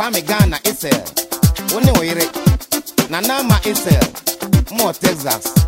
kwame ghana isel wone wo yere nana isel mmɔ texas.